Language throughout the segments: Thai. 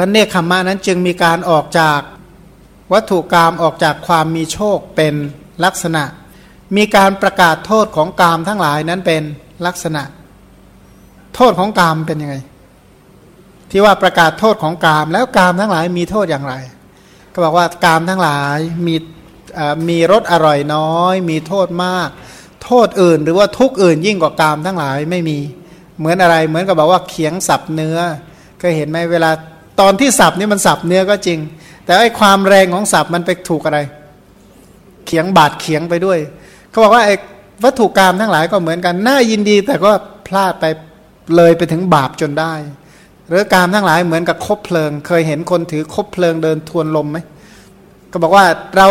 พระเนคขมมะนั้นจึงมีการออกจากวัตถุกรรมออกจากความมีโชคเป็นลักษณะ มีการประกาศโทษของกามทั้งหลายนั้นเป็นลักษณะ โทษของกามเป็นยังไง ที่ว่าประกาศโทษของกาม แล้วกามทั้งหลายมีโทษอย่างไร ก็บอกว่ากามทั้งหลายมีมีรสอร่อยน้อย มีโทษมาก โทษอื่น หรือว่าทุกอื่นยิ่งกว่ากามทั้งหลายไม่มี เหมือนอะไรเหมือนกับบอกว่าเขียงสับเนื้อเคยเห็นไหมเวลา ตอนที่สับนี่มันสับเนื้อก็จริง แต่ไอ้ความแรงของสับมันไปถูกอะไร เขียงบาดเขียงไปด้วย เขาบอกว่าไอ้วัตถุกรรมทั้งหลายก็เหมือนกันน่ายินดี แต่ก็พลาดไปเลยไปถึงบาปจนได้ หรือกรรมทั้งหลายเหมือนกับคบเพลิง เคยเห็นคนถือคบเพลิงเดินทวนลมไหมก็บอกว่าเรา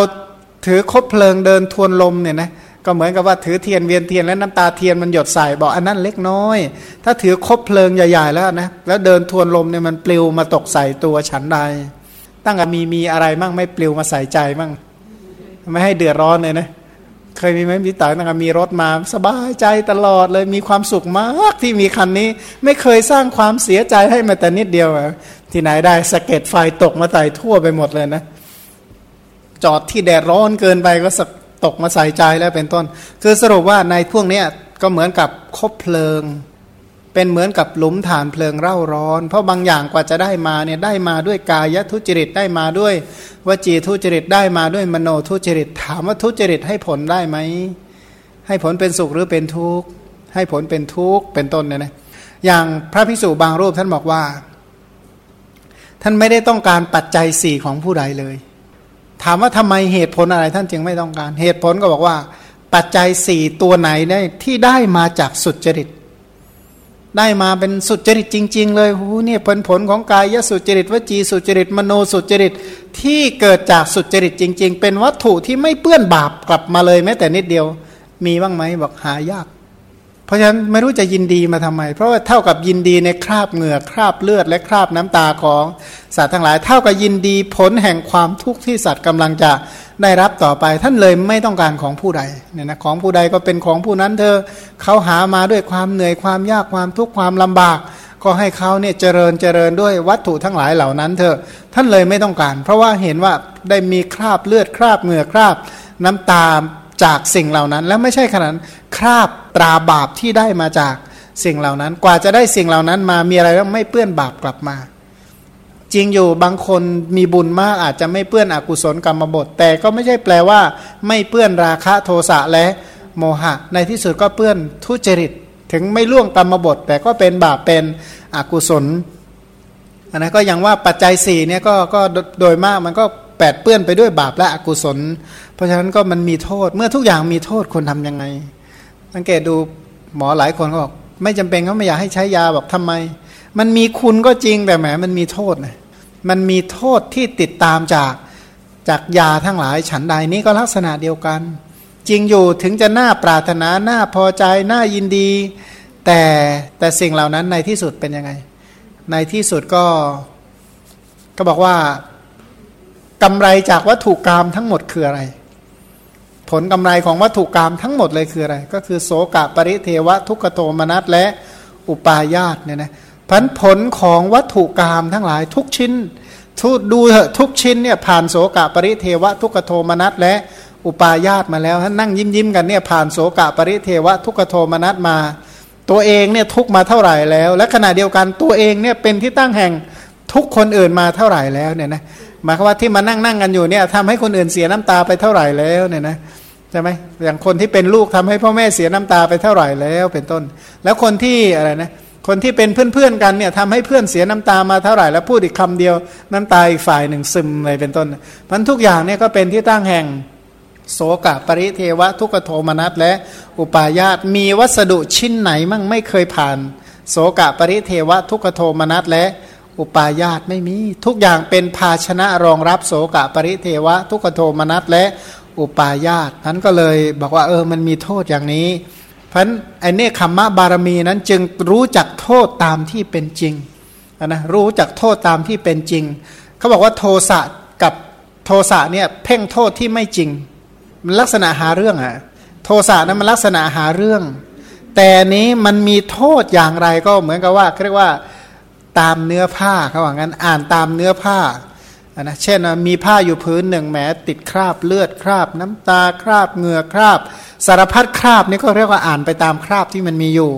ถือคบเพลิงเดินทวนลมเนี่ยนะ ก็เหมือนกับว่าถือเทียนเวียนเทียนแล้วน้ำตาเทียนมันหยดใส่บอกอันนั้นเล็กน้อย ถ้าถือคบเพลิงใหญ่ ๆ แล้วนะแล้วเดินทวนลมเนี่ยมันปลิวมาตกใส่ตัวฉันใด ตั้งแต่มีมีอะไรมั่งไม่ปลิวมาใส่ใจมั่งไม่ให้เดือดร้อนเลยนะเคยมีไหมพี่ต๋อตั้งแต่มีรถมาสบายใจตลอดเลยมีความสุขมากที่มีคันนี้ ไม่เคยสร้างความเสียใจให้มาแต่นิดเดียวที่ไหนได้สะเก็ดไฟตกมาใส่ทั่วไปหมดเลยนะจอดที่แดดร้อนเกินไปก็ ตกมาใส่ใจแล้วเป็นต้น คือสรุปว่าในพวกนี้ก็เหมือนกับคบเพลิง เป็นเหมือนกับหลุมฐานเพลิงเร่าร้อน เพราะบางอย่างกว่าจะได้มาเนี่ยได้มาด้วยกายทุจริตได้มาด้วยวจีทุจริตได้มาด้วยมโนทุจริต ถามว่าทุจริตให้ผลได้ไหมให้ผลเป็นสุขหรือเป็นทุกข์ให้ผลเป็นทุกข์เป็นต้นเนี่ยนะอย่างพระพิสุบางรูปท่านบอกว่า ท่านไม่ได้ต้องการปัจจัยสี่ของผู้ใดเลย ถามว่าทำไมเหตุผลอะไรท่านจึงไม่ต้องการ เหตุผลก็บอกว่า ปัจจัยสี่ตัวไหนได้ที่ได้มาจากสุจริต ได้มาเป็นสุจริตจริง ๆ เลยโอ้เนี่ยผลผลของกายสุจริตวจีสุจริตมโนสุจริตที่เกิดจากสุจริตจริง ๆ เป็นวัตถุที่ไม่เปื้อนบาปกลับมาเลยแม้แต่นิดเดียว มีบ้างไหมบอกหายาก เพราะฉะนั้นไม่รู้จะยินดีมาทำไม เพราะว่าเท่ากับยินดีในคราบเหงื่อคราบเลือดและคราบน้ำตาของสัตว์ทั้งหลาย เท่ากับยินดีผลแห่งความทุกข์ที่สัตว์กำลังจะได้รับต่อไป ท่านเลยไม่ต้องการของผู้ใดเนี่ยนะของผู้ใดก็เป็นของผู้นั้นเธอเขาหามาด้วยความเหนื่อยความยากความทุกข์ความลำบาก ก็ให้เขาเนี่ยเจริญเจริญด้วยวัตถุทั้งหลายเหล่านั้นเถอะท่านเลยไม่ต้องการ เพราะว่าเห็นว่าได้มีคราบเลือดคราบเหงื่อคราบน้ำตา จากสิ่งเหล่านั้น แล้วไม่ใช่ขนาดคราบตราบาปที่ได้มาจากสิ่งเหล่านั้น กว่าจะได้สิ่งเหล่านั้นมามีอะไรแล้วไม่เปื้อนบาปกลับมา จริงอยู่บางคนมีบุญมากอาจจะไม่เปื้อนอกุศลกรรมบทแต่ก็ไม่ใช่แปลว่า ไม่เปื้อนราคะโทสะและโมหะ ในที่สุดก็เปื้อนทุจริต ถึงไม่ล่วงกรรมบทแต่ก็เป็นบาปเป็นอกุศลอันนั้นก็ยังว่าปัจจัยสี่เนี่ยก็ก็โดยมากมันก็ แปดเปื้อนไปด้วยบาปและอกุศล เพราะฉะนั้นก็มันมีโทษ เมื่อทุกอย่างมีโทษคนทํำยังไง สังเกตดูหมอหลายคนก็บอกไม่จำเป็นเขาไม่อยากให้ใช้ยาบอกทำไม มันมีคุณก็จริงแต่แหมมันมีโทษนะมันมีโทษที่ติดตามจากจากยาทั้งหลายฉันใดนี้ก็ลักษณะเดียวกัน จริงอยู่ถึงจะน่าปรารถนาน่าพอใจน่ายินดี แต่แต่สิ่งเหล่านั้นในที่สุดเป็นยังไง ในที่สุดก็ก็บอกว่า กำไรจากวัตถุกรรมทั้งหมดคืออะไร ผลกำไรของวัตถุกรรมทั้งหมดเลยคืออะไร ก็คือโสกะปริเทวะทุกโทมนัสและอุปาญาตเนี่ยนะพันผลของวัตถุกรรมทั้งหลายทุกชิ้นทุดูเถอะทุกชิ้นเนี่ยผ่านโสกะปริเทวะทุกโทมนัสและอุปาญาตมาแล้วท่านนั่งยิ้มยิ้มกันเนี่ยผ่านโสกะปริเทวะทุกโทมนัสมา ตัวเองเนี่ยทุกมาเท่าไหร่แล้ว และขณะเดียวกันตัวเองเนี่ยเป็นที่ตั้งแห่งทุกคนอื่นมาเท่าไหร่แล้วเนี่ยนะ หมายความว่าที่มานั่งนั่งกันอยู่เนี่ยทำให้คนอื่นเสียน้ำตาไปเท่าไหร่แล้วเนี่ยนะใช่ไหมอย่างคนที่เป็นลูกทำให้พ่อแม่เสียน้ำตาไปเท่าไหร่แล้วเป็นต้น แล้วคนที่อะไรนะคนที่เป็นเพื่อนๆกันเนี่ยทำให้เพื่อนเสียน้ำตามาเท่าไหร่ แล้วพูดอีกคำเดียวน้ำตาอีกฝ่ายหนึ่งซึมเลยเป็นต้นมันทุกอย่างเนี่ยก็เป็นที่ตั้งแห่งโสกะปริเทวะทุกโทมนัสและอุปาญาตมีวัสดุชิ้นไหนมั่งไม่เคยผ่าน โสกะปริเทวะทุกโทมนัสและ อุปาญาตไม่มี ทุกอย่างเป็นภาชนะรองรับโสกะปริเทวะ ทุกโทมนัสและอุปาญาตนั้นก็เลยบอกว่าเออมันมีโทษอย่างนี้ เพราะไอเนคขมมะบารมีนั้นจึงรู้จักโทษตามที่เป็นจริงนะรู้จักโทษตามที่เป็นจริง เขาบอกว่าโทสะกับโทสะเนี่ยเพ่งโทษที่ไม่จริง มันลักษณะหาเรื่องอะโทสะนั้นมันลักษณะหาเรื่อง แต่นี้มันมีโทษอย่างไรก็เหมือนกับว่าเรียกว่า ตามเนื้อผ้าเขาว่างั้นอ่านตามเนื้อผ้านะเช่นมีผ้าอยู่พื้นหนึ่งแหมติดคราบเลือดคราบ น้ำตาคราบเหงื่อคราบ สารพัดคราบนี่ก็เรียกว่าอ่านไปตามคราบที่มันมีอยู่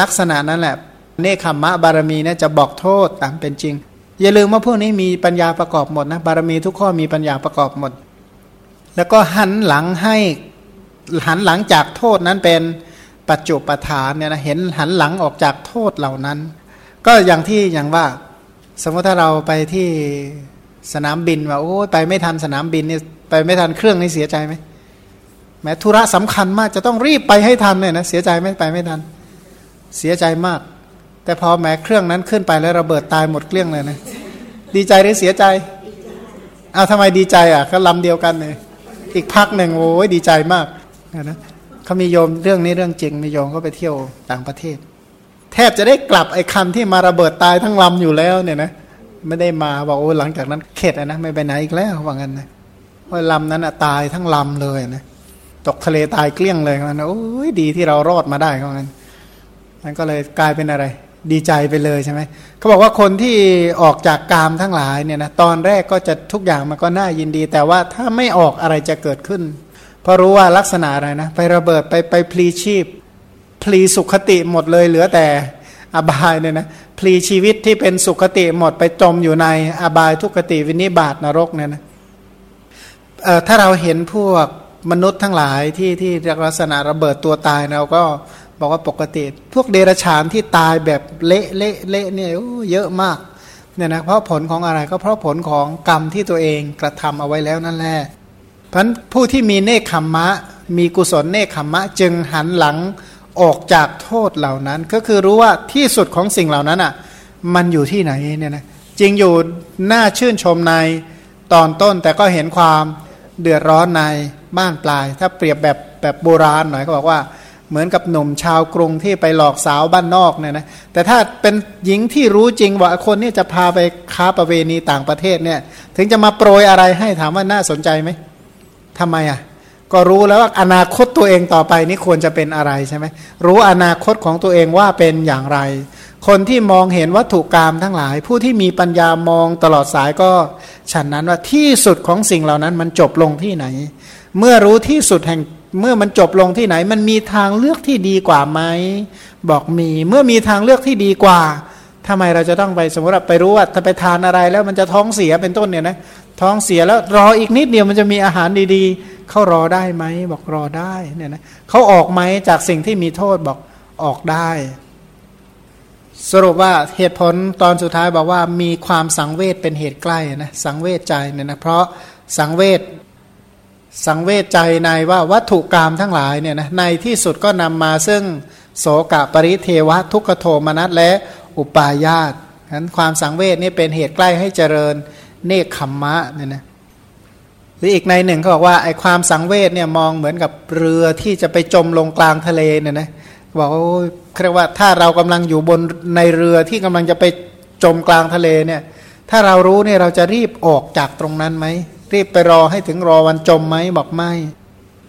ลักษณะนั้นแหละเนคขมะบารมีนี่จะบอกโทษตามเป็นจริง อย่าลืมว่าพวกนี้มีปัญญาประกอบหมดนะบารมีทุกข้อมีปัญญาประกอบหมด แล้วก็หันหลังให้หันหลังจากโทษนั้นเป็นปัจจุปทานเนี่ยนะเห็นหันหลังออกจากโทษเหล่านั้น ก็อย่างที่อย่างว่า สมมติถ้าเราไปที่สนามบินว่าโอ้ไปไม่ทันสนามบินเนี่ยไปไม่ทันเครื่องนี่เสียใจไหมแม้ธุระสำคัญมากจะต้องรีบไปให้ทันเลยนะเสียใจไม่ไปไม่ทัน เสียใจมาก แต่พอแม้เครื่องนั้นขึ้นไปแล้วระเบิดตายหมดเกลี้ยงเลยนะดีใจหรือเสียใจเอาทำไมดีใจอะก็ลำเดียวกันเลยอีกพักหนึ่งโอ้ยดีใจมากนะเขามีโยมเรื่องนี้เรื่องจริงมีโยมก็ไปเที่ยวต่างประเทศ แทบจะได้กลับไอ้คันที่มาระเบิดตายทั้งลำอยู่แล้วเนี่ยนะไม่ได้มาบอกโอ้หลังจากนั้นเข็ดนะไม่ไปไหนอีกแล้วว่างั้นนะเพราะลำนั้นอะตายทั้งลำเลยนะตกทะเลตายเกลี้ยงเลยมันโอ้ยดีที่เรารอดมาได้เขางั้นมันก็เลยกลายเป็นอะไร ดีใจไปเลยใช่ไหมเขาบอกว่าคนที่ออกจากกามทั้งหลายเนี่ยนะตอนแรกก็จะทุกอย่างมันก็น่ายินดี แต่ว่าถ้าไม่ออกอะไรจะเกิดขึ้น เพราะรู้ว่าลักษณะอะไรนะไประเบิดไปไปพลีชีพ พลีสุขติหมดเลยเหลือแต่อบายเนี่ยนะพลีชีวิตที่เป็นสุขติหมดไปจมอยู่ในอบายทุกติวินิบาตนรกเนี่ยนะถ้าเราเห็นพวกมนุษย์ทั้งหลายที่ที่ลักษณะระเบิดตัวตายเราก็บอกว่าปกติ พวกเดรัจฉานที่ตายแบบเละเละเละเนี่ยเยอะมากเนี่ยนะเพราะผลของอะไรก็เพราะผลของกรรมที่ตัวเองกระทำเอาไว้แล้วนั่นแหละเพราะผู้ที่มีเนคขมมะ มีกุศลเนคขมมะ จึงหันหลัง ออกจากโทษเหล่านั้น ก็คือรู้ว่าที่สุดของสิ่งเหล่านั้นอะมันอยู่ที่ไหนเนี่ยนะจริงอยู่น่าชื่นชมในตอนต้นแต่ก็เห็นความเดือดร้อนในบ้านปลาย ถ้าเปรียบแบบแบบโบราณหน่อยเขาบอกว่าเหมือนกับหนุ่มชาวกรุงที่ไปหลอกสาวบ้านนอกเนี่ยนะแต่ถ้าเป็นหญิงที่รู้จริงว่าคนนี้จะพาไปค้าประเวณีต่างประเทศเนี่ย ถึงจะมาโปรยอะไรให้ถามว่าน่าสนใจไหมทำไมอะ ก็รู้แล้วว่าอนาคตตัวเองต่อไปนี่ควรจะเป็นอะไรใช่ไหมรู้อนาคตของตัวเองว่าเป็นอย่างไร คนที่มองเห็นวัตถุกรรมทั้งหลาย ผู้ที่มีปัญญามองตลอดสายก็ฉันนั้นว่าที่สุดของสิ่งเหล่านั้นมันจบลงที่ไหน เมื่อรู้ที่สุดแห่งเมื่อมันจบลงที่ไหน มันมีทางเลือกที่ดีกว่าไหมบอกมีเมื่อมีทางเลือกที่ดีกว่าทำไมเราจะต้องไปสมมติว่าไปรู้ว่าถ้าไปทานอะไรแล้วมันจะท้องเสียเป็นต้นเนี่ยนะ ท้องเสียแล้วรออีกนิดเดียวมันจะมีอาหารดีๆ เขารอได้ไหมบอกรอได้เนี่ยนะเขาออกไหมจากสิ่งที่มีโทษบอกออกได้ สรุปว่าเหตุผลตอนสุดท้ายบอกว่ามีความสังเวชเป็นเหตุใกล้นะสังเวชใจเนี่ยนะเพราะสังเวชสังเวชใจในว่าวัตถุกรรมทั้งหลายเนี่ยนะในที่สุดก็นำมาซึ่งโสกะปริเทวะทุกขโทมนัสและอุปาญาตฉะนั้นความสังเวชนี่เป็นเหตุใกล้ให้เจริญ เนคขมมะเนี่ยนะหรืออีกในหนึ่งเขาบอกว่าไอ้ความสังเวชเนี่ยมองเหมือนกับเรือที่จะไปจมลงกลางทะเลเนี่ยนะบอกว่าเรียกว่าถ้าเรากำลังอยู่บนในเรือที่กำลังจะไปจมกลางทะเลเนี่ย ถ้าเรารู้เนี่ยเราจะรีบออกจากตรงนั้นไหมรีบไปรอให้ถึงรอวันจมไหมบอกไม่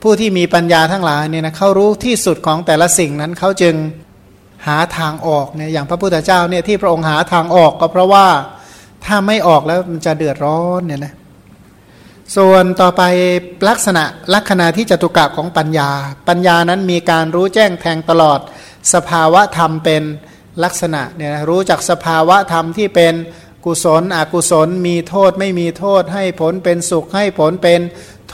ผู้ที่มีปัญญาทั้งหลายเนี่ยนะเขารู้ที่สุดของแต่ละสิ่งนั้นเขาจึงหาทางออกเนี่ยอย่างพระพุทธเจ้าเนี่ยที่พระองค์หาทางออกก็เพราะว่า ถ้าไม่ออกแล้วมันจะเดือดร้อนเนี่ยนะส่วนต่อไปลักษณะลักษณะที่จตุกะของปัญญา ปัญญานั้นมีการรู้แจ้งแทงตลอด สภาวะธรรมเป็นลักษณะเนี่ยนะรู้จักสภาวะธรรมที่เป็น กุศลอกุศลมีโทษไม่มีโทษให้ผลเป็นสุขให้ผลเป็น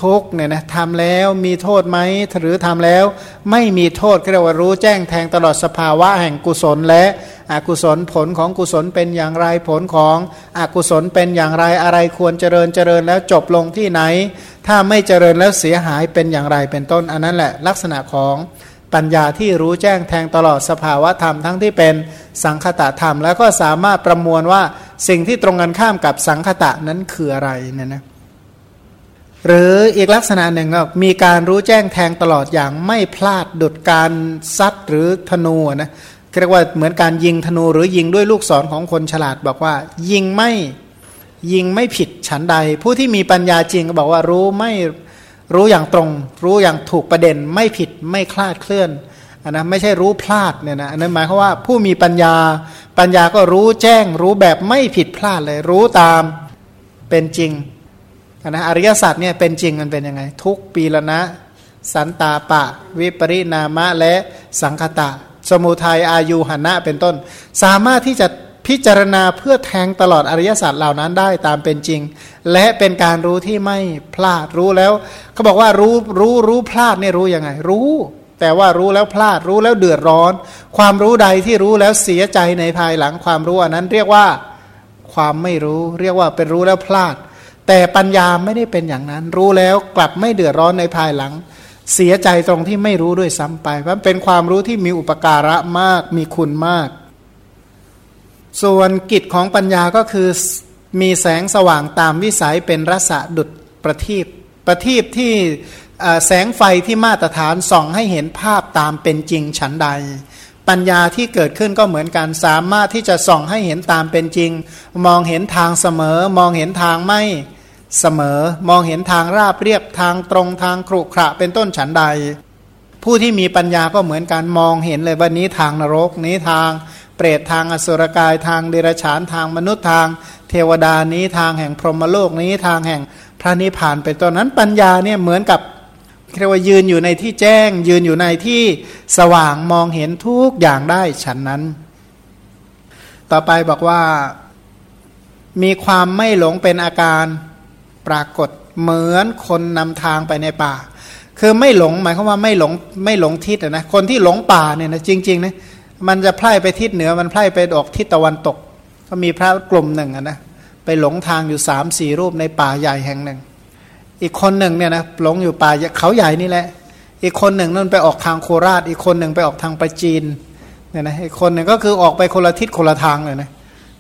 ทุกเนี่ยนะทำแล้วมีโทษไหมหรือทำแล้ว ไม่มีโทษก็เรียกว่ารู้แจ้งแทงตลอดสภาวะแห่งกุศลและอกุศลผลของกุศลเป็นอย่างไรผลของอกุศลเป็นอย่างไรอะไรควรเจริญเจริญแล้วจบลงที่ไหน ถ้าไม่เจริญแล้วเสียหายเป็นอย่างไรเป็นต้นอันนั้นแหละลักษณะของปัญญาที่รู้แจ้งแทงตลอดสภาวะธรรมทั้งที่เป็นสังคตะธรรม แล้วก็สามารถประมวลว่า สิ่งที่ตรงกันข้ามกับสังคตะนั้นคืออะไรเนี่ยนะหรืออีกลักษณะหนึ่งก็มีการรู้แจ้งแทงตลอดอย่างไม่พลาดดุดการซัดหรือธนูนะเรียกว่าเหมือนการยิงธนูหรือยิงด้วยลูกศรของคนฉลาดบอกว่า ยิงไม่ยิงไม่ผิดฉันใด ผู้ที่มีปัญญาจริงก็บอกว่ารู้ไม่รู้อย่างตรง รู้อย่างถูกประเด็นไม่ผิดไม่คลาดเคลื่อน อันนะไม่ใช่รู้พลาดเนี่ยนะอันนั้นหมายความว่าผู้มีปัญญาปัญญาก็รู้แจ้ง รู้แบบไม่ผิดพลาดเลย รู้ตามเป็นจริงนนะอริยสัจเนี่ยเป็นจริงมันเป็นยังไง ทุกปีละนะ สันตาปะ วิปริณามะและสังคตะ สมุทัยอายุหันะเป็นต้น สามารถที่จะพิจารณาเพื่อแทงตลอดอริยสัจเหล่านั้นได้ตามเป็นจริง และเป็นการรู้ที่ไม่พลาดรู้แล้วเขาบอกว่ารู้รู้รู้พลาดเนี่ยรู้ยังไง รู้ แต่ว่ารู้แล้วพลาดรู้แล้วเดือดร้อน ความรู้ใดที่รู้แล้วเสียใจในภายหลังความรู้อันนั้นเรียกว่าความไม่รู้ เรียกว่าเป็นรู้แล้วพลาด แต่ปัญญาไม่ได้เป็นอย่างนั้น รู้แล้วกลับไม่เดือดร้อนในภายหลัง เสียใจตรงที่ไม่รู้ด้วยซ้ำไปเพราะเป็นความรู้ที่มีอุปการะมากมีคุณมาก ส่วนกิจของปัญญาก็คือมีแสงสว่างตามวิสัยเป็นรสะดุดประทีปประทีปที่ แสงไฟที่มาตรฐานส่องให้เห็นภาพตามเป็นจริงฉันใด ปัญญาที่เกิดขึ้นก็เหมือนกันสามารถที่จะส่องให้เห็นตามเป็นจริง มองเห็นทางเสมอ มองเห็นทางไม่เสมอ มองเห็นทางราบเรียบทางตรงทางครุขระเป็นต้นฉันใด ผู้ที่มีปัญญาก็เหมือนกันมองเห็นเลยว่านี้ทางนรกนี้ทางเปรตทางอสุรกายทางเดรัจฉานทางมนุษย์ทาง เทวดานี้ทางแห่งพรหมโลกนี้ทางแห่งพระนิพพานเป็นต้นนั้นปัญญาเนี่ยเหมือนกับ เรียกว่ายืนอยู่ในที่แจ้ง ยืนอยู่ในที่สว่างมองเห็นทุกอย่างได้ฉันนั้น ต่อไปบอกว่ามีความไม่หลงเป็นอาการปรากฏเหมือนคนนำทางไปในป่า คือไม่หลงหมายความว่าไม่หลงไม่หลงทิศนะคนที่หลงป่าเนี่ยนะจริงๆนะมันจะไพร่ไปทิศเหนือมันไพร่ไปออกทิศตะวันตก ก็มีพระกลุ่มหนึ่งนะไปหลงทางอยู่สามสี่รูปในป่าใหญ่แห่งหนึ่ง อีกคนหนึ่งเนี่ยนะหลงอยู่ป่าเขาใหญ่นี่แหละ อีกคนหนึ่งนั่นไปออกทางโคราช อีกคนหนึ่งไปออกทางประจีนเนี่ยนะอีกคนหนึ่งก็คือออกไปคนละทิศคนละทางเลยนะ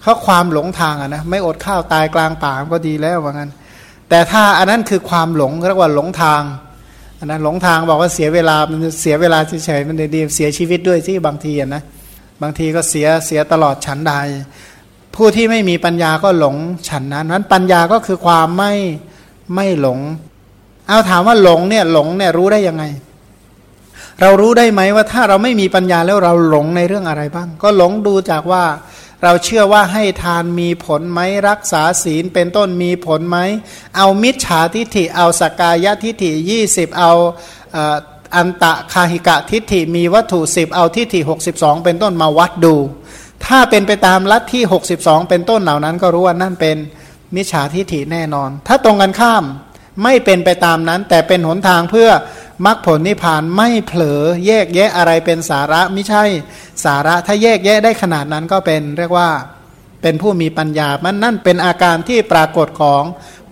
เขาความหลงทางอะนะไม่อดข้าวตายกลางป่าก็ดีแล้วว่างั้น แต่ถ้าอันนั้นคือความหลงเรียกว่าหลงทางอันนั้นหลงทางบอกว่าเสียเวลามันเสียเวลาเฉยๆมันดีเสียชีวิตด้วยที่บางทีอะนะบางทีก็เสียเสียตลอดฉันใด ผู้ที่ไม่มีปัญญาก็หลงฉันนั้นนั้นปัญญาก็คือความไม่ ไม่หลง เอาถามว่าหลงเนี่ยหลงเนี่ยรู้ได้ยังไง เรารู้ได้ไหมว่าถ้าเราไม่มีปัญญาแล้วเราหลงในเรื่องอะไรบ้าง ก็หลงดูจากว่าเราเชื่อว่าให้ทานมีผลไหมรักษาศีลเป็นต้นมีผลไหม เอามิจฉาทิฏฐิ เอาสกายทิฏฐิยี่สิบเอาอันตะคาหิกะทิฏฐิมีวัตถุสิบเอาทิฏฐิหกสิบองเป็นต้นมาวัดดู ถ้าเป็นไปตามลัทธิหกสิบองเป็นต้นเหล่านั้นก็รู้ว่านั่นเป็น มิจฉาทิฏฐิแน่นอน ถ้าตรงกันข้ามไม่เป็นไปตามนั้น แต่เป็นหนทางเพื่อมรรคผลนิพพานไม่เผลอแยกแยะอะไรเป็นสาระไม่ใช่สาระถ้าแยกแยะได้ขนาดนั้นก็เป็นเรียกว่าเป็นผู้มีปัญญามันนั่นเป็นอาการที่ปรากฏของ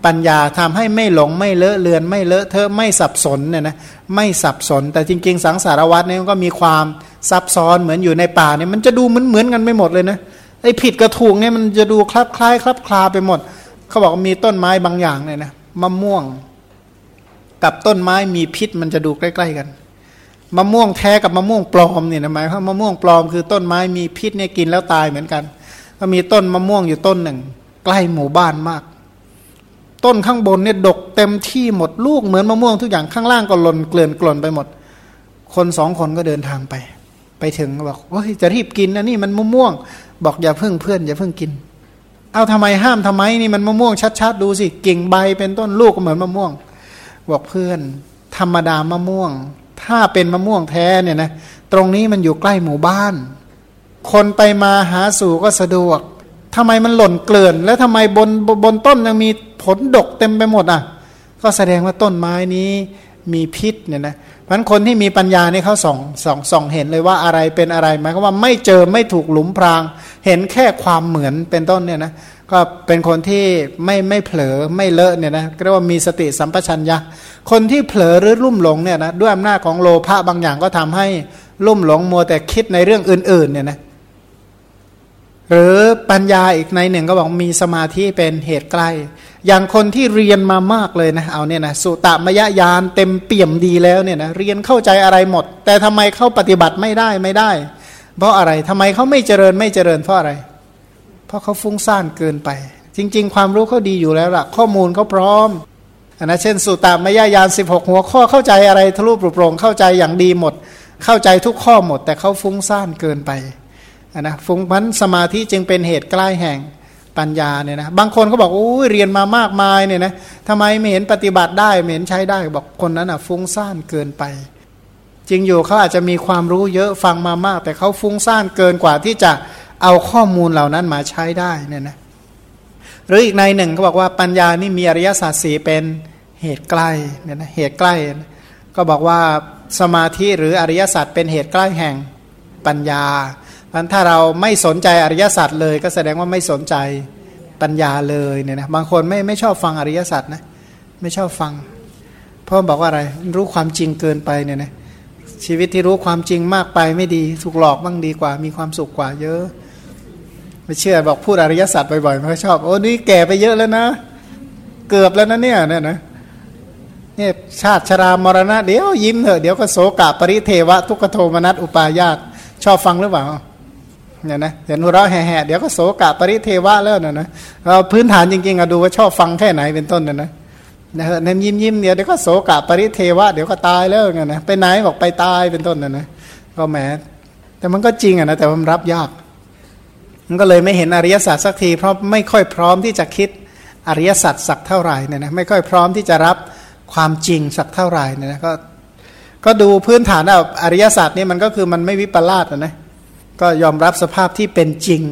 ปัญญาทำให้ไม่หลงไม่เลอะเลือน ไม่เลอะเทอะไม่สับสนเนี่ยนะไม่สับสน แต่จริง ๆ สังสารวัตรเนี่ยก็มีความซับซ้อนเหมือนอยู่ในป่าเนี่ยมันจะดูเหมือนเหมือนกันไม่หมดเลยนะไอ้ผิดกระถูกเนี่ยมันจะดูคลับคล้ายคลับคลาไปหมด เขาบอกมีต้นไม้บางอย่างเนี่ยนะมะม่วง กับต้นไม้มีพิษมันจะดูใกล้ๆกันมะม่วงแท้กับมะม่วงปลอมเนี่ยนะหมายว่ามะม่วงปลอมคือต้นไม้มีพิษเนี่ยกินแล้วตายเหมือนกัน ก็มีต้นมะม่วงอยู่ต้นหนึ่ง ใกล้หมู่บ้านมาก ต้นข้างบนเนี่ยดกเต็มที่หมดลูกเหมือนมะม่วงทุกอย่างข้างล่างก็หล่นเกลื่อนกล่นไปหมด คนสองคนก็เดินทางไป ไปถึงบอกว่าจะรีบกินนะนี่มันมะม่วง บอกอย่าเพิ่งเพื่อนอย่าเพิ่งกิน เอาทำไมห้ามทำไมนี่มันมะม่วงชัดๆดูสิกิ่งใบเป็นต้นลูกก็เหมือนมะม่วง บอกเพื่อน ธรรมดามะม่วง ถ้าเป็นมะม่วงแท้เนี่ยนะตรงนี้มันอยู่ใกล้หมู่บ้าน คนไปมาหาสู่ก็สะดวกทำไมมันหล่นเกลื่อน แล้วทำไมบนบนต้นยังมีผลดกเต็มไปหมดอะ ก็แสดงว่าต้นไม้นี้มีพิษเนี่ยนะ เพราะคนที่มีปัญญาเนี่ยเขาส่องส่องส่องเห็นเลยว่าอะไรเป็นอะไรหมายความว่าไม่เจอไม่ถูกหลุมพราง เห็นแค่ความเหมือนเป็นต้นเนี่ยนะก็เป็นคนที่ไม่ไม่เผลอไม่เลอะเนี่ยนะเรียกว่ามีสติสัมปชัญญะคนที่เผลอหรือลุ่มหลงเนี่ยนะด้วยอำนาจของโลภะบางอย่างก็ทำให้ลุ่มหลงมัวแต่คิดในเรื่องอื่นๆเนี่ยนะ หรือปัญญาอีกในหนึ่งก็บอกมีสมาธิเป็นเหตุใกล้ อย่างคนที่เรียนมามากเลยนะเอาเนี่ยนะสุตมยญาณเต็มเปี่ยมดีแล้วเนี่ยนะเรียนเข้าใจอะไรหมด แต่ทำไมเขาปฏิบัติไม่ได้ไม่ได้ เพราะอะไรทำไมเขาไม่เจริญไม่เจริญเพราะอะไร เพราะเขาฟุ้งซ่านเกินไป จริง ๆ ความรู้เขาดีอยู่แล้วล่ะ ข้อมูลเขาพร้อมอันนะเช่นสุตมยญาณสิบหกหัวข้อเข้าใจอะไรทะลุปรุโปรงเข้าใจอย่างดีหมด เข้าใจทุกข้อหมด แต่เขาฟุ้งซ่านเกินไป นะฟุ้งพันสมาธิจึงเป็นเหตุใกล้แห่งปัญญาเนี่ยนะบางคนเขาบอกโอ้ยเรียนมามากมายเนี่ยนะทำไมไม่เห็นปฏิบัติได้ไม่เห็นใช้ได้บอกคนนั้นอะฟุ้งซ่านเกินไป จริงอยู่เขาอาจจะมีความรู้เยอะฟังมามาก แต่เขาฟุ้งซ่านเกินกว่าที่จะเอาข้อมูลเหล่านั้นมาใช้ได้เนี่ยนะหรืออีกในหนึ่งเขาบอกว่าปัญญานี่มีอริยสัจสีเป็นเหตุใกล้เนี่ยนะเหตุใกล้ ก็บอกว่าสมาธิหรืออริยสัจเป็นเหตุใกล้แห่งปัญญา พันถ้าเราไม่สนใจอริยสัจเลย ก็แสดงว่าไม่สนใจปัญญาเลยเนี่ยนะบางคนไม่ไม่ชอบฟังอริยสัจนะไม่ชอบฟังเพราะบอกว่าอะไรรู้ความจริงเกินไปเนี่ยนะชีวิตที่รู้ความจริงมากไปไม่ดีถูกหลอกบ้างดีกว่า มีความสุขกว่าเยอะ ไม่เชื่อบอกพูดอริยสัจบ่อยๆไม่ชอบโอ้นี่แก่ไปเยอะแล้วนะ เกือบแล้วนะเนี่ยเนี่ยนะเนี่ยชาติชรามรณะเดี๋ยวยิ้มเถอะเดี๋ยวก็โสกะปริเทวะทุกขโทมนัสอุปายาตชอบฟังหรือเปล่า เนี่ยนะเห็นหัวเราะแห่ๆเดี๋ยวก็โสกะปริเทวะแล้วนะนะเราพื้นฐานจริงๆอะดูว่าชอบฟังแค่ไหนเป็นต้นนะนะนะเน้นยิ้มยิ้มเดี๋ยวเดี๋ยวก็โสกะปริเทวะเดี๋ยวก็ตายแล้วไงนะไปไหนบอกไปตายเป็นต้นนะนะก็แหมแต่มันก็จริงอะนะแต่มันรับยาก มันก็เลยไม่เห็นอริยสัจสักที เพราะไม่ค่อยพร้อมที่จะคิดอริยสัจสักเท่าไหร่เนี่ยนะไม่ค่อยพร้อมที่จะรับความจริงสักเท่าไหร่เนี่ยนะก็ก็ดูพื้นฐานเอาอริยสัจนี่มันก็คือมันไม่วิปลาสนะ ก็ยอมรับสภาพที่เป็นจริง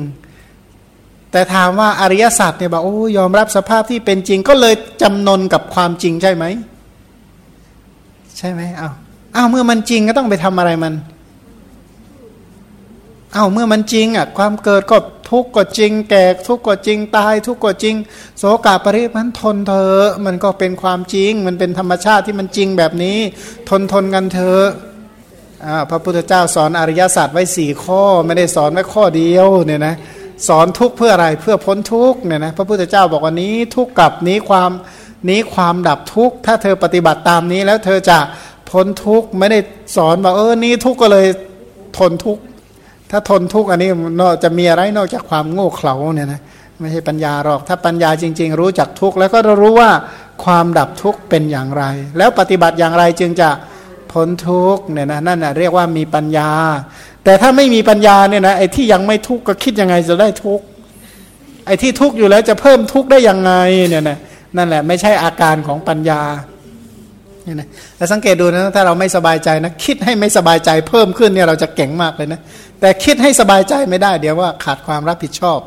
แต่ถามว่าอริยสัจเนี่ยบอกโอ้ยอมรับสภาพที่เป็นจริง ก็เลยจำนนกับความจริงใช่ไหมใช่ไหมเอาวอ้าเมื่อมันจริงก็ต้องไปทำอะไรมันเอาเมื่อมันจริงอะความเกิดก็ทุกข์ก็จริง แก่ทุกข์ก็จริงตาย ทุกข์ก็จริง โสกาปริมันทนเถอะมันก็เป็นความจริง มันเป็นธรรมชาติที่มันจริงแบบนี้ ทนทนกันเถอะ พระพุทธเจ้าสอนอริยศาสตร์ไว้สี่ข้อไม่ได้สอนไว้ข้อเดียวเนี่ยนะสอนทุกเพื่ออะไรเพื่อพ้นทุกเนี่ยนะพระพุทธเจ้าบอกว่านี้ทุกกับนี้ความนี้ความดับทุกถ้าเธอปฏิบัติตามนี้แล้วเธอจะพ้นทุกไม่ได้สอนว่าเออนี้ทุกก็เลยทนทุกถ้าทนทุกอันนี้นอกจะมีอะไรนอกจากความโง่เขลาเนี่ยนะไม่ใช่ปัญญาหรอกถ้าปัญญาจริง ๆ รู้จักทุกแล้วก็รู้ว่าความดับทุกเป็นอย่างไร แล้วปฏิบัติอย่างไรจึงจะ พ้นทุกเนี่ยนะนั่นนะเรียกว่ามีปัญญา แต่ถ้าไม่มีปัญญาเนี่ยนะไอ้ที่ยังไม่ทุกข์ก็คิดยังไงจะได้ทุกข์ไอ้ที่ทุกข์อยู่แล้วจะเพิ่มทุกข์ได้ยังไงเนี่ยนะนั่นแหละไม่ใช่อาการของปัญญาเนี่ยนะแต่สังเกตดูนะถ้าเราไม่สบายใจนะคิดให้ไม่สบายใจเพิ่มขึ้นเนี่ยเราจะเก่งมากเลยนะแต่คิดให้สบายใจไม่ได้เดี๋ยวว่าขาดความรับผิดชอบ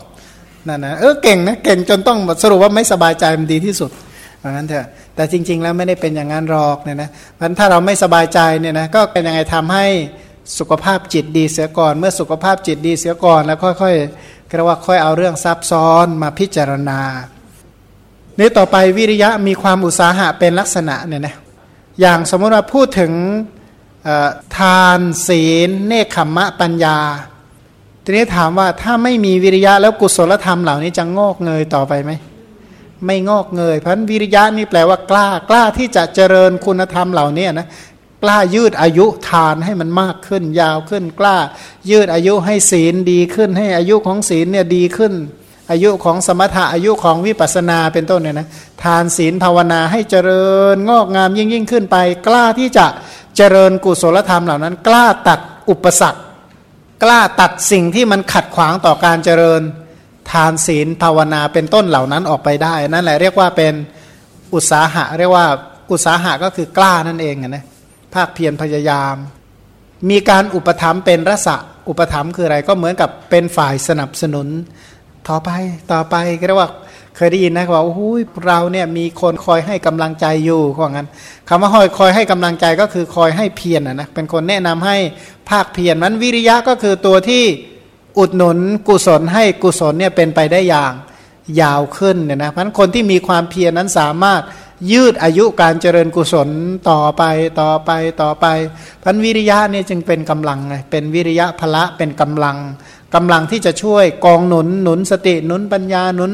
นั่นนะเออเก่งนะเก่งจนต้องสรุปว่าไม่สบายใจมันดีที่สุดเพราะนั้นเถอะ แต่จริง ๆ แล้วไม่ได้เป็นอย่างนั้นหรอกเนี่ยนะเพราะถ้าเราไม่สบายใจเนี่ยนะก็เป็นยังไงทำให้สุขภาพจิตดีเสียก่อน เมื่อสุขภาพจิตดีเสียก่อน แล้วค่อยๆเรียกว่าค่อยเอาเรื่องซับซ้อนมาพิจารณานี่ต่อไปวิริยะมีความอุตสาหะเป็นลักษณะเนี่ยนะอย่างสมมติว่าพูดถึงทานศีล เนคขมมะปัญญา ทีนี้ถามว่าถ้าไม่มีวิริยะแล้วกุศลธรรมเหล่านี้จะงอกเงยต่อไปไหม ไม่งอกเงยพราะวิริยะนี่แปลว่ากล้ากล้าที่จะเจริญคุณธรรมเหล่านี้นะกล้ายืดอายุทานให้มันมากขึ้น ยาวขึ้นกล้า ยืดอายุให้ศีลดีขึ้น ให้อายุของศีลเนี่ยดีขึ้น อายุของสมถะอายุของวิปัสสนาเป็นต้นเนี่ยนะทานศีลภาวนาให้เจริญงอกงามยิ่งยิ่งขึ้นไป กล้าที่จะเจริญกุศลธรรมเหล่านั้น กล้าตัดอุปสรรค กล้าตัดสิ่งที่มันขัดขวางต่อการเจริญ ทานศีลภาวนาเป็นต้นเหล่านั้นออกไปได้ นั่นแหละเรียกว่าเป็นอุตสาหะ เรียกว่าอุตสาหะก็คือกล้านั่นเองนะภาคเพียรพยายาม มีการอุปถัมภ์เป็นรสะอุปถัมภ์คืออะไรก็เหมือนกับเป็นฝ่ายสนับสนุน ต่อไปต่อไปเรียกว่าเคยได้ยินนะว่าโอ้ยเราเนี่ยมีคนคอยให้กำลังใจอยู่ว่างั้นคำว่าคอยคอยให้กำลังใจก็คือคอยให้เพียรนะเป็นคนแนะนำให้ภาคเพียรนั้นวิริยะก็คือตัวที่ อุดหนุนกุศลให้กุศลเนี่ยเป็นไปได้อย่างยาวขึ้นเนี่ยนะเพราะคนที่มีความเพียรนั้นสามารถยืดอายุการเจริญกุศลต่อไปต่อไปต่อไปพันวิริยะเนี่ยจึงเป็นกำลังไงเป็นวิริยะพละเป็นกำลังกำลังที่จะช่วยกองหนุนหนุนสติหนุนปัญญาหนุน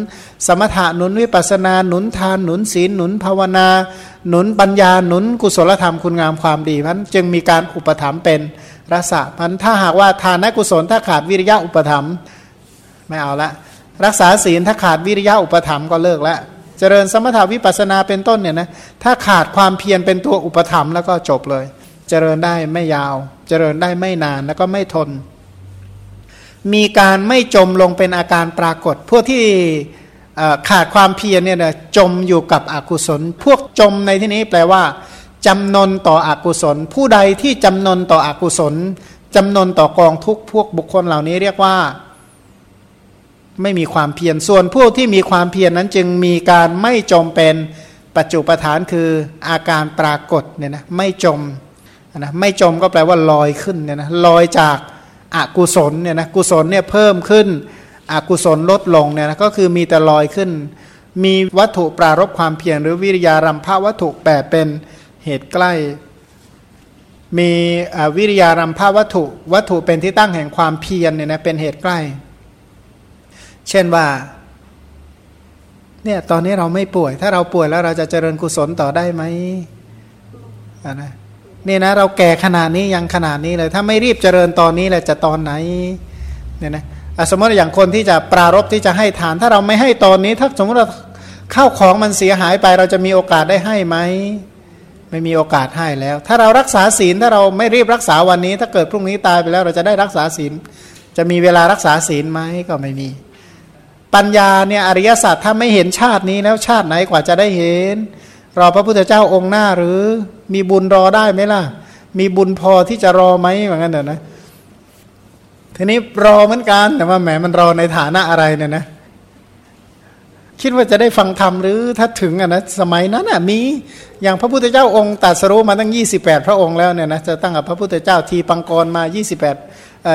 สมถะหนุนวิปัสนาหนุนทานหนุนศีลหนุนภาวนา หนุนปัญญาหนุนกุศลธรรมคุณงามความดีพันจึงมีการอุปถัมภ์เป็น รสะพันถ้าหากว่าทานกุศลถ้าขาดวิริยะอุปถัมไม่เอาละรักษาศีลถ้าขาดวิริยะอุปถัมก็เลิกล้วเจริญสมถาวิปัสนาเป็นต้นเนี่ยนะถ้าขาดความเพียรเป็นตัวอุปถัมแล้วก็จบเลย เจริญได้ไม่ยาว เจริญได้ไม่นานแล้วก็ไม่ทน มีการไม่จมลงเป็นอาการปรากฏ พวกที่ขาดความเพียรเนี่ยนะจมอยู่กับอกุศล พวกจมในที่นี้แปลว่า จำนนต่ออกุศล ผู้ใดที่จำนนต่ออกุศลจำนนต่อกองทุกพวกบุคคลเหล่านี้เรียกว่า ไม่มีความเพียรส่วนผู้ที่มีความเพียรนนั้นจึงมีการไม่จมเป็นปัจจุปฐานคืออาการปรากฏเนี่ยนะไม่จมนะไม่จมก็แปลว่าลอยขึ้นเนี่ยนะลอยจากอากุศลเนี่ยนะกุศลเนี่ยเพิ่มขึ้นอกุศลลดลงเนี่ยนะก็คือมีแต่ลอยขึ้น มีวัตถุปรารบความเพียรหรือวิริยารัมภาวัตถุแปดเป็น เหตุใกล้ มีวิริยารัมภาวัตถุ วัตถุเป็นที่ตั้งแห่งความเพียรเนี่ยนะเป็นเหตุใกล้ เช่นว่าเนี่ยตอนนี้เราไม่ป่วย ถ้าเราป่วยแล้วเราจะเจริญกุศลต่อได้ไหมนะนี่นะเราแก่ขนาดนี้ยังขนาดนี้เลย ถ้าไม่รีบเจริญตอนนี้แหละจะตอนไหนเนี่ยนะสมมติอย่างคนที่จะปรารบที่จะให้ทาน ถ้าเราไม่ให้ตอนนี้ ถ้าสมมติเราข้าวของมันเสียหายไป เราจะมีโอกาสได้ให้ไหม ไม่มีโอกาสให้แล้ว ถ้าเรารักษาศีลถ้าเราไม่รีบรักษาวันนี้ ถ้าเกิดพรุ่งนี้ตายไปแล้ว เราจะได้รักษาศีล จะมีเวลารักษาศีลไหมก็ไม่มี ปัญญาเนี่ยอริยสัจถ้าไม่เห็นชาตินี้แล้วชาติไหนกว่าจะได้เห็น รอพระพุทธเจ้าองค์หน้าหรือมีบุญรอได้ไหมล่ะ มีบุญพอที่จะรอไหมเหมือนกันเถอะนะทีนี้รอเหมือนกันแต่ว่าแหมมันรอในฐานะอะไรเนี่ยนะ คิดว่าจะได้ฟังธรรมหรือถ้าถึงอะนะสมัยนั้นอะมีอย่างพระพุทธเจ้าองค์ตัดสรู้มาตั้ง 28 พระองค์แล้วเนี่ยนะจะตั้งกับพระพุทธเจ้าทีปังกรมา 28เอ่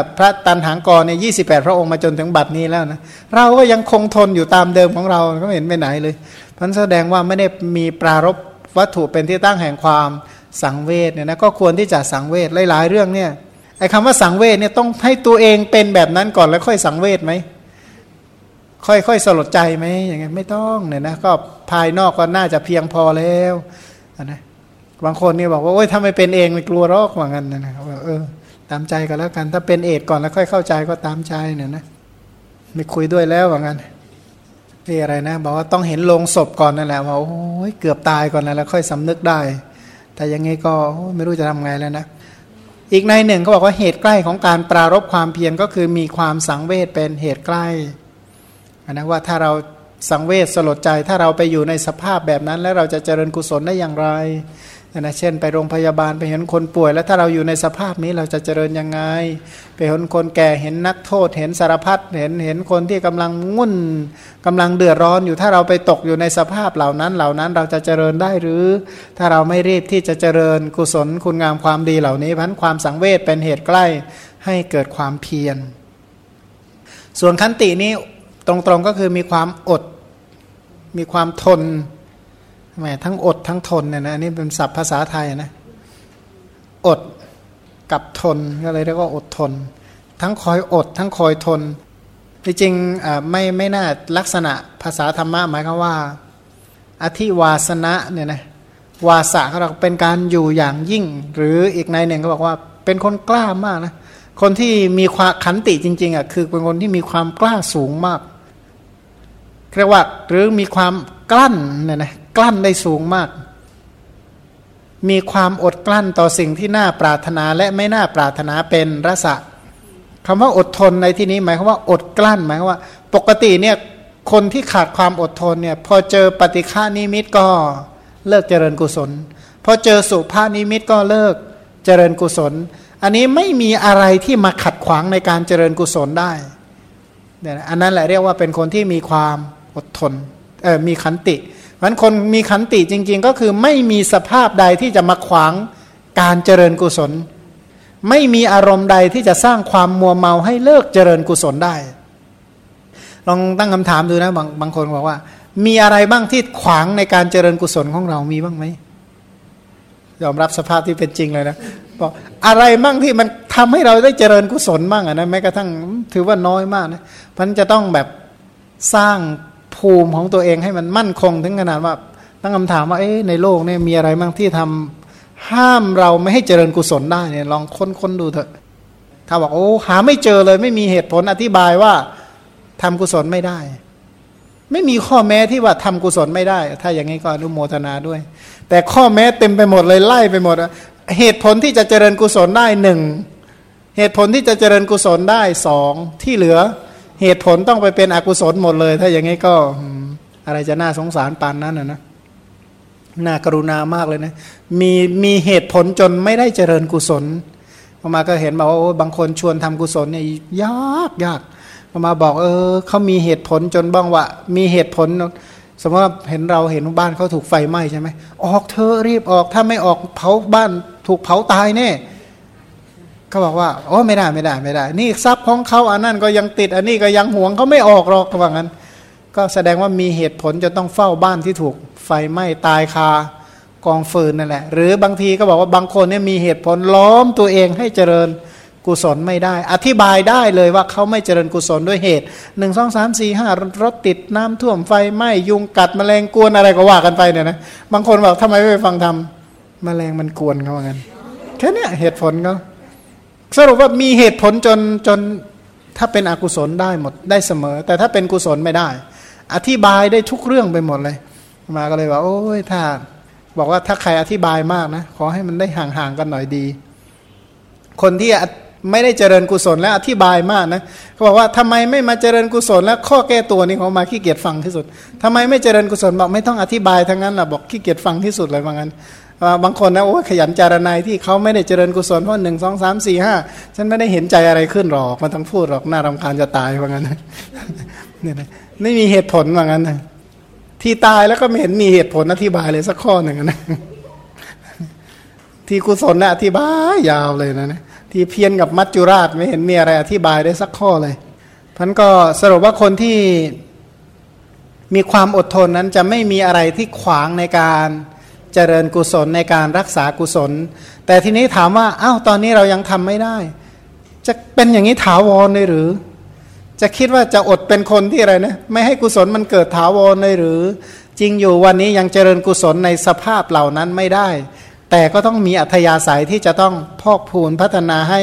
อพระตันหางกรเนี่ยยีพระองค์มาจนถึงบัดนี้แล้วนะเราก็ยังคงทนอยู่ตามเดิมของเราก็เห็นไปไหนเลยพันแสดงว่าไม่ได้มีปรารบวัตถุเป็นที่ตั้งแห่งความสังเวชเนี่ยนะก็ควรที่จะสังเวชหลายๆเรื่องเนี่ยไอ้คำว่าสังเวชเนี่ยต้องให้ตัวเองเป็นแบบนั้นก่อนแล้วค่อยสังเวชไหม ค่อยๆสลดใจไหมอย่างเงี้ยไม่ต้องเนี่ยนะก็ภายนอกก็น่าจะเพียงพอแล้วนะบางคนนี่บอกว่าโอ้ยถ้าไม่เป็นเองไม่กลัวรอกว่างั้นนะครับเออ ตามใจก็แล้วกัน ถ้าเป็นเอดก่อนแล้วค่อยเข้าใจก็ตามใจเนี่ยนะไม่คุยด้วยแล้วว่างั้นที่อะไรนะ บอกว่าต้องเห็นโลงศพก่อนนั่นแหละว่าโอ้ยเกือบตายก่อนนะแล้วค่อยสำนึกได้ แต่ยังไงก็ไม่รู้จะทำไงแล้วนะอีกในหนึ่งเขาบอกว่าเหตุใกล้ของการปรารบความเพียรก็คือมีความสังเวชเป็นเหตุใกล้ นะว่าถ้าเราสังเวชสลดใจถ้าเราไปอยู่ในสภาพแบบนั้น แล้วเราจะเจริญกุศลได้อย่างไรนะเช่นไปโรงพยาบาลไปเห็นคนป่วย แล้วถ้าเราอยู่ในสภาพนี้เราจะเจริญยังไง ไปเห็นคนแก่เห็นนักโทษ เห็นสารพัดเห็นเห็นคนที่กำลังงุ่นกำลังเดือดร้อนอยู่ถ้าเราไปตกอยู่ในสภาพเหล่านั้นเหล่านั้นเราจะเจริญได้หรือ ถ้าเราไม่รีบที่จะเจริญกุศลคุณงามความดีเหล่านี้พันความสังเวชเป็นเหตุใกล้ให้เกิดความเพียร ส่วนขันตินี้ ตรงๆก็คือมีความอด มีความทนแหมทั้งอดทั้งทนเนี่ยนะอันนี้เป็นศัพท์ภาษาไทยนะอดกับทนก็เลยเรียกว่าอดทน ทั้งคอยอด ทั้งคอยทนจริงๆไม่ไม่น่าลักษณะภาษาธรรมะหมายความว่า อธิวาสนะเนี่ยนะวาสะเขาเป็นการอยู่อย่างยิ่ง หรืออีกในหนึ่งเขาบอกว่าเป็นคนกล้ามากนะคนที่มีความขันติจริงๆอะคือเป็นคนที่มีความกล้าสูงมาก เรียกว่าหรือมีความกลั้นเนี่ยนะกลั้นได้สูงมาก มีความอดกลั้นต่อสิ่งที่น่าปรารถนาและไม่น่าปรารถนาเป็นรสะคำว่าอดทนในที่นี้หมายความว่าอดกลั้นหมายความว่า ปกติเนี่ยคนที่ขาดความอดทนเนี่ยพอเจอปฏิฆานิมิตก็เลิกเจริญกุศลพอเจอสุภานิมิตก็เลิกเจริญกุศล อันนี้ไม่มีอะไรที่มาขัดขวางในการเจริญกุศลได้เนี่ยอันนั้นแหละเรียกว่าเป็นคนที่มีความ อดทนเออมีขันติมันคนมีขันติจริง ๆ ก็คือไม่มีสภาพใดที่จะมาขวางการเจริญกุศล ไม่มีอารมณ์ใดที่จะสร้างความมัวเมาให้เลิกเจริญกุศลได้ ลองตั้งคำถามดูนะบางบางคนบอกว่า มีอะไรบ้างที่ขวางในการเจริญกุศลของเรามีบ้างไหมยอมรับสภาพที่เป็นจริงเลยนะบอกอะไรบ้างที่มันทำให้เราได้เจริญกุศลบ้างอะนะแม้กระทั่งถือว่าน้อยมากนะมันจะต้องแบบสร้าง ภูมิของตัวเองให้มันมั่นคงถึงขนาดว่าตั้งคำถามว่าเอ๊ในโลกเนี่ยมีอะไรบ้างที่ทำห้ามเราไม่ให้เจริญกุศลได้เนี่ยลองค้นค้นดูเถอะ ถ้าบอกโอ้หาไม่เจอเลย ไม่มีเหตุผลอธิบายว่าทำกุศลไม่ได้ ไม่มีข้อแม้ที่ว่าทำกุศลไม่ได้ ถ้าอย่างนี้ก็อนุโมทนาด้วย แต่ข้อแม้เต็มไปหมดเลยไล่ไปหมดเหตุผลที่จะเจริญกุศลได้หนึ่งเหตุผลที่จะเจริญกุศลได้สองที่เหลือ เหตุผลต้องไปเป็นอกุศลหมดเลย ถ้าอย่างนี้ก็อะไรจะน่าสงสารปานนั้นนะนะน่ากรุณามากเลยนะ มีมีเหตุผลจนไม่ได้เจริญกุศลพอมาก็เห็นบอกว่าบางคนชวนทำกุศลเนี่ยยากยากพอมาบอกเออเขามีเหตุผลจนบ้างว่า มีเหตุผล สมมติว่าเห็นเราเห็นบ้านเขาถูกไฟไหม้ใช่ไหมออกเธอรีบออกถ้าไม่ออกเผาบ้านถูกเผาตายแน่ เขาบอกว่าโอ้ไม่ได้ไม่ได้ไม่ได้ นี่ทรัพย์ของเขาอันนั้นก็ยังติด อันนี้ก็ยังห่วงเขาไม่ออกหรอกเขาบอกงั้น ก็แสดงว่ามีเหตุผลจะต้องเฝ้าบ้านที่ถูกไฟไหม้ตายคากองฟืนนั่นแหละ หรือบางทีก็บอกว่าบางคนเนี่ยมีเหตุผลล้อมตัวเองให้เจริญกุศลไม่ได้ อธิบายได้เลยว่าเขาไม่เจริญกุศลด้วยเหตุหนึ่งสองสามสี่ห้ารถติดน้ำท่วมไฟไหม้ยุงกัดแมลงกวนอะไรก็ว่ากันไปเนี่ยนะบางคนบอกทำไมไม่ไปฟังทำแมลงมันกวนเขาเหมือนกันแค่นี้เหตุผลเขา สรุปว่ามีเหตุผลจนจนถ้าเป็นอกุศลได้หมดได้เสมอ แต่ถ้าเป็นกุศลไม่ได้ อธิบายได้ทุกเรื่องไปหมดเลย มาก็เลยว่า โอ้ยถ้า บอกว่าถ้าใครอธิบายมากนะ ขอให้มันได้ห่างๆกันหน่อยดี คนที่ไม่ได้เจริญกุศลและอธิบายมากนะเขาบอกว่าทำไมไม่มาเจริญกุศลแล้วข้อแก้ตัวนี่เขามาขี้เกียจฟังที่สุดทำไมไม่เจริญกุศลบอกไม่ต้องอธิบายทั้งนั้นแหละบอกขี้เกียจฟังที่สุดเลยว่างั้น บางคนนะโอ้ขยันจารณัยที่เขาไม่ได้เจริญกุศลเพราะหนึ่งสองสามสี่ห้าฉันไม่ได้เห็นใจอะไรขึ้นหรอกมันต้องพูดหรอกน่ารำคาญจะตายว่างั้นเนี่ยนะไม่มีเหตุผลว่างั้นนะที่ตายแล้วก็ไม่เห็นมีเหตุผลอธิบายเลยสักข้อหนึ่งนะที่กุศลนะอธิบายยาวเลยนะนะที่เพียนกับมัจจุราชไม่เห็นมีอะไรอธิบายได้สักข้อเลยพันก็สรุปว่าคนที่มีความอดทนนั้นจะไม่มีอะไรที่ขวางในการ เจริญกุศลในการรักษากุศล แต่ทีนี้ถามว่าอ้าวตอนนี้เรายังทำไม่ได้ จะเป็นอย่างนี้ถาวรเลยหรือ จะคิดว่าจะอดเป็นคนที่อะไรนะไม่ให้กุศลมันเกิดถาวรเลยหรือ จริงอยู่วันนี้ยังเจริญกุศลในสภาพเหล่านั้นไม่ได้ แต่ก็ต้องมีอัธยาศัยที่จะต้องพอกพูนพัฒนาให้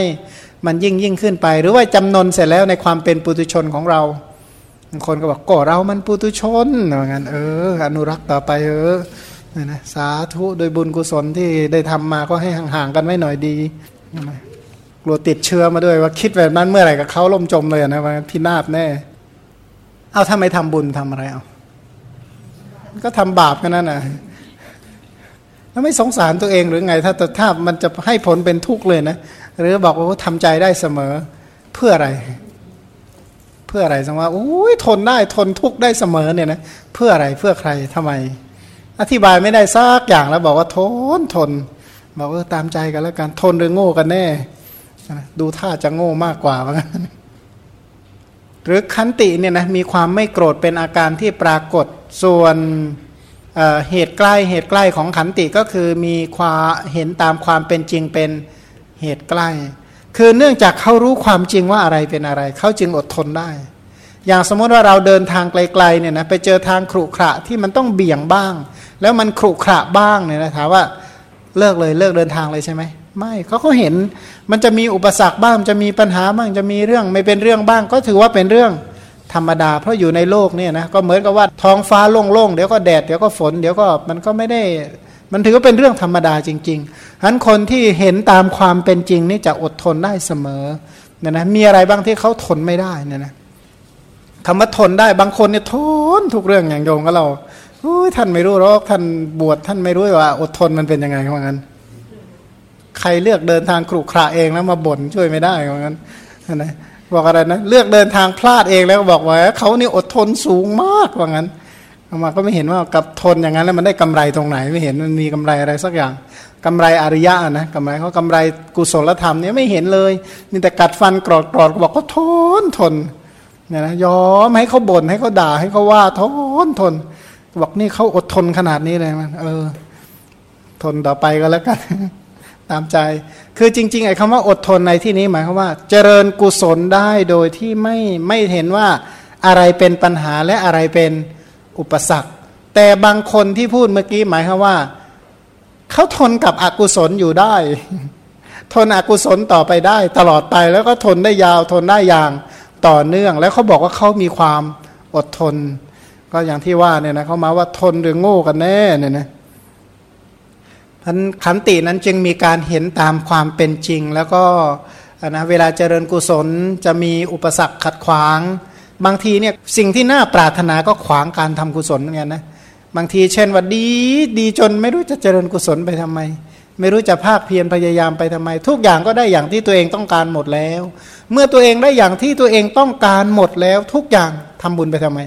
มันยิ่งยิ่งขึ้นไป หรือว่าจำนนเสร็จแล้วในความเป็นปุตุชนของเราบางคนก็บอกก็เรามันปุตุชนอย่างนั้นเออ อนุรักษ์ต่อไปเออ นะนะสาธุโดยบุญกุศลที่ได้ทำมาก็ให้ห่างๆกันไว้หน่อยดีกลัวติดเชื้อมาด้วยว่าคิดแบบนั้นเมื่อไหร่กับเขาล่มจมเลยนะว่าพินาศแน่ เอาถ้าไม่ทำบุญทำอะไรเอาก็ทำบาปกันนั่นนะแล้วไม่สงสารตัวเองหรือไง ถ้าถ้ามันจะให้ผลเป็นทุกข์เลยนะหรือบอกว่าทำใจได้เสมอเพื่ออะไร เพื่ออะไรสังว่าโอ้ยทนได้ทนทุกข์ได้เสมอเนี่ยนะเพื่ออะไรเพื่อใครทำไม อธิบายไม่ได้ซักอย่างแล้วบอกว่าทนทนบอกว่าตามใจกันแล้วกันทนหรือโง่กันแน่ดูท่าจะโง่มากกว่าว่างั้นหรือคันติเนี่ยนะมีความไม่โกรธเป็นอาการที่ปรากฏส่วนเเหตุใกล้เหตุใกล้ของขันติก็คือมีความเห็นตามความเป็นจริงเป็นเหตุใกล้ คือเนื่องจากเขารู้ความจริงว่าอะไรเป็นอะไร เขาจึงอดทนได้ อย่างสมมติว่าเราเดินทางไกลๆเนี่ยนะไปเจอทางขรุขระที่มันต้องเบี่ยงบ้าง แล้วมันขรุขระบ้างเนี่ยนะถามว่าเลิกเลยเลิกเดินทางเลยใช่ไหมไม่เขาก็เห็นมันจะมีอุปสรรคบ้างจะมีปัญหาบ้างจะมีเรื่องไม่เป็นเรื่องบ้าง ก็ถือว่าเป็นเรื่องธรรมดา เพราะอยู่ในโลกเนี่ยนะก็เหมือนกับว่าท้องฟ้าโล่งๆเดี๋ยวก็แดดเดี๋ยวก็ฝนเดี๋ยวก็มันก็ไม่ได้ มันถือว่าเป็นเรื่องธรรมดาจริงๆฉะนั้นคนที่เห็นตามความเป็นจริงนี่จะอดทนได้เสมอเนี่ยนะมีอะไรบ้างที่เขาทนไม่ได้เนี่ยนะ คำว่าทนได้บางคนเนี่ยทนทุกเรื่องอย่างโยงก็เราท่านไม่รู้หรอกท่านบวชท่านไม่รู้ว่า อดทนมันเป็นยังไงว่างั้น ใครเลือกเดินทางครุขระเองแล้วมาบ่นช่วยไม่ได้ว่างั้นนะบอกอะไรนะเลือกเดินทางพลาดเองแล้วบอกว่าเขานี่อดทนสูงมากว่างั้นเอามาก็ไม่เห็นว่ากับทนอย่างนั้นแล้วมันได้กำไรตรงไหนไม่เห็นมันมีกำไรอะไรสักอย่างกำไรอริยะนะกำไรเขากำไรกุศลธรรมเนี่ยไม่เห็นเลยมีแต่กัดฟันกรอดกรอดบอกก็ทนทน เนี่ยนะยอมให้เขาบ่นให้เขาด่าให้เขาว่าทนทนบอกนี่เขาอดทนขนาดนี้เลยมัน เออ ทนต่อไปก็แล้วกันตามใจ คือจริง ๆ ไอ้คำว่าอดทนในที่นี้หมายความว่า เจริญกุศลได้โดยที่ไม่ไม่เห็นว่าอะไรเป็นปัญหาและอะไรเป็นอุปสรรค แต่บางคนที่พูดเมื่อกี้หมายความว่าเขาทนกับอกุศลอยู่ได้ ทนอกุศลต่อไปได้ ตลอดไปแล้วก็ทนได้ยาวทนได้อย่าง ต่อเนื่อง แล้วเขาบอกว่าเขามีความอดทน ก็อย่างที่ว่าเนี่ยนะเขามาว่าทนหรือโง่กันแน่เนี่ยนะพันขันตินั้นจึงมีการเห็นตามความเป็นจริง แล้วก็นะเวลาเจริญกุศลจะมีอุปสรรคขัดขวาง บางทีเนี่ยสิ่งที่น่าปรารถนาก็ขวางการทำกุศลเหมือนกันนะบางทีเช่นว่าดีดีจนไม่รู้จะเจริญกุศลไปทำไม ไม่รู้จะภาคเพียรพยายามไปทำไม ทุกอย่างก็ได้อย่างที่ตัวเองต้องการหมดแล้ว เมื่อตัวเองได้อย่างที่ตัวเองต้องการหมดแล้ว ทุกอย่างทำบุญไปทำไม